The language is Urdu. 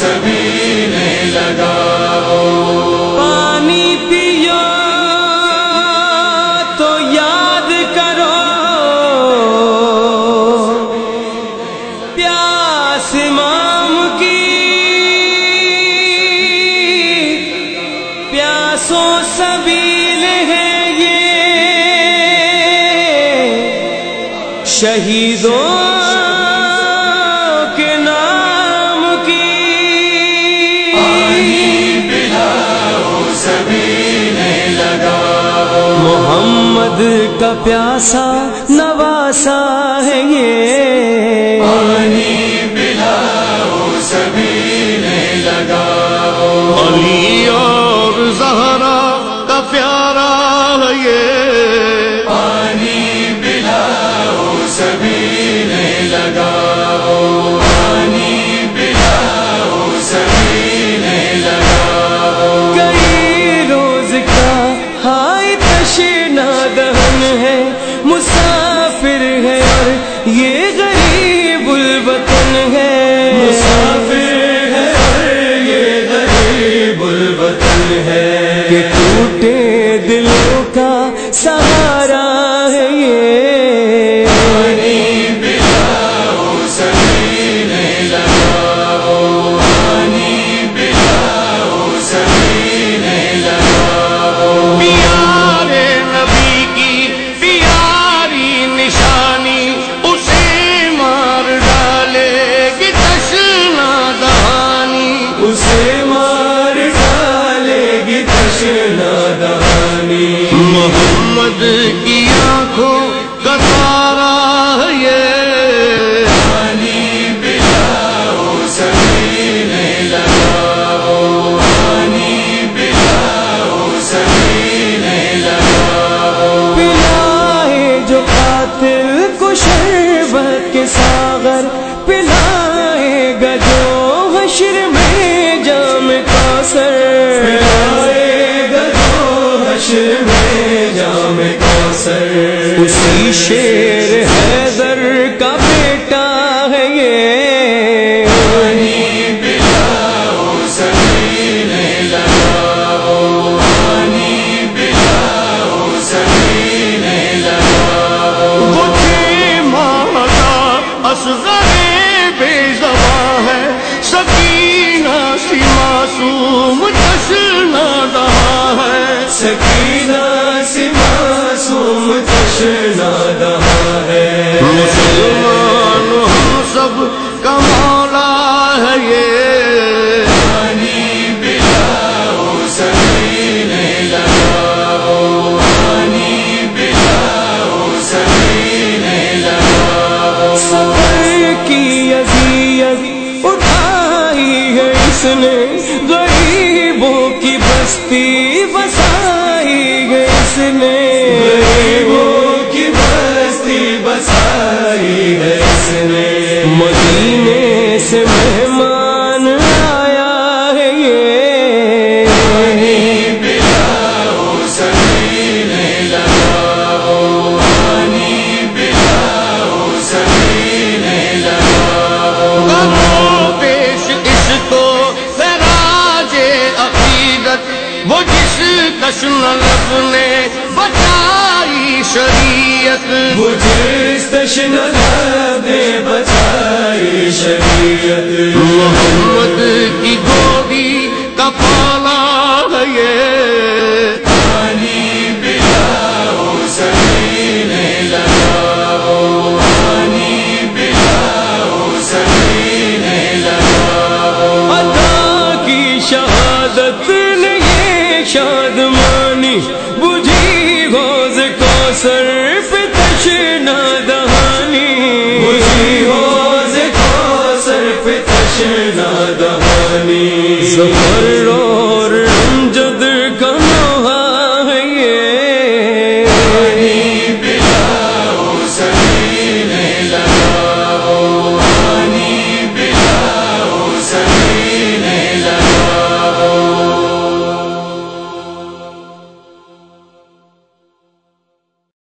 سبینے لگا پانی پیو تو یاد کرو۔ پیاس مام کی پیاسوں سبیل ہے یہ۔ شہیدوں محمد کا پیاسا نواسا ہے یہ۔ یہ غریب الوطن ہے۔ مسافر ہے اور یہ غریب الوطن ہے۔ کہ ٹوٹے دلوں محمد کی آنکھوں کا تارا یہ۔ پانی پلاؤ سبینے لگا پانی پلاؤ سبینے لگا پلائے جو قاتل کو شربت کے ساغر پلائے گا جو حشر میں جام پلائے گا جو حشر میں شیر ہستی وہ جس کشن لب نے بچائی شریعت۔ مجھے تشن نے بچائی شریعت۔ محمد کی گودی کا پالا یہ۔ پانی پلاؤ سبینے لگا پانی پلاؤ کی شہادت حوض ظفر رو